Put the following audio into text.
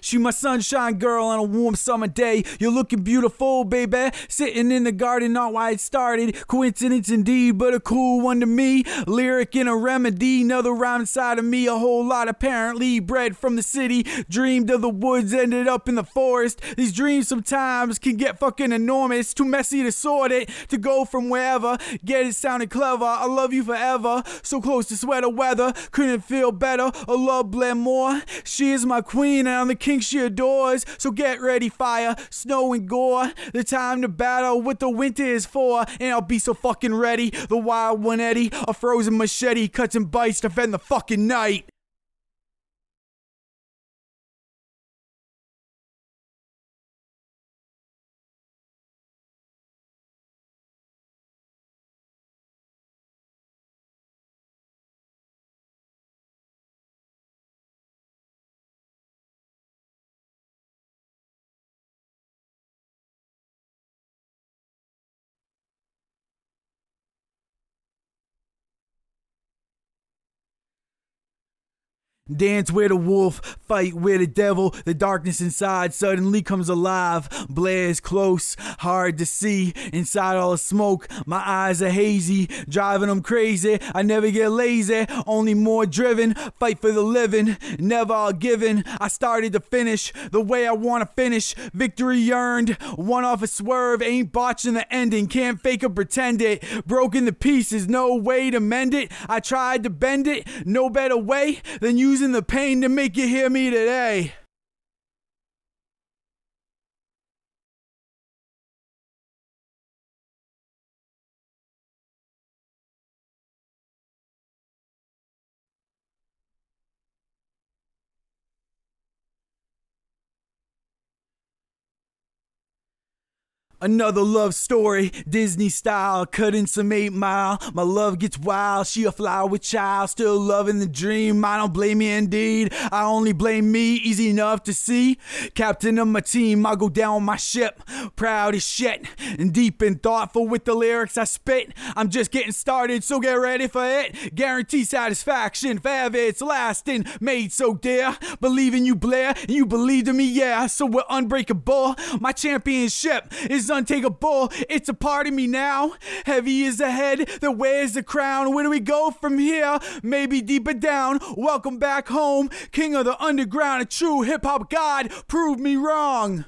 She my sunshine girl on a warm summer day. You're looking beautiful, baby. Sitting in the garden, not why it started. Coincidence indeed, but a cool one to me. Lyric and a remedy, another rhyme inside of me. A whole lot apparently bred from the city. Dreamed of the woods, ended up in the forest. These dreams sometimes can get fucking enormous. Too messy to sort it. To go from wherever. Get it sounded clever. I love you forever. So close to sweater weather. Couldn't feel better. A love blend more. She is my queen and I'm the king king she adores. So get ready, fire, snow, and gore. The time to battle what the winter is for. And I'll be so fucking ready. The wild one Eddie, a frozen machete, cuts and bites to defend the fucking night. Dance with a wolf, fight with a devil. The darkness inside suddenly comes alive. Blares close, hard to see. Inside all the smoke, my eyes are hazy, driving them crazy. I never get lazy, only more driven. Fight for the living, never all given. I started to finish the way I wanna finish. Victory earned, one off a swerve. Ain't botching the ending, can't fake or pretend it. Broken to pieces, no way to mend it. I tried to bend it, no better way than use using the pain to make you hear me today. Another love story, Disney style, cutting some eight mile. My love gets wild, she a flower with child, still loving the dream. I don't blame you indeed, I only blame me, easy enough to see. Captain of my team, I go down my ship, proud as shit, and deep and thoughtful with the lyrics I spit. I'm just getting started, so get ready for it. Guarantee satisfaction, forever it's lasting, made so dear. Believe in you, Blair, and you believed in me, yeah, so we're unbreakable. My championship is is untakeable. It's a part of me now. Heavy is the head that wears the crown. Where do we go from here? Maybe deeper down. Welcome back home. King of the underground, a true hip hop god. Prove me wrong.